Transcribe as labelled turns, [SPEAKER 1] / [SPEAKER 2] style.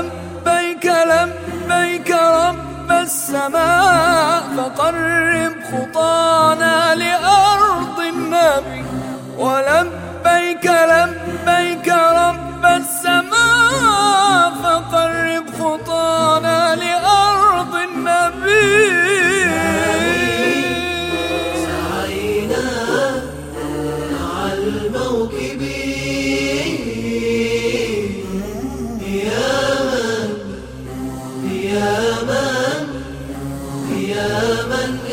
[SPEAKER 1] لبيك لبيك رب السماء فقرب خطانا لأرض النبي. ولبيك لبيك رب السماء فقرب خطانا لأرض النبي.
[SPEAKER 2] سعينا مع الموكب يا من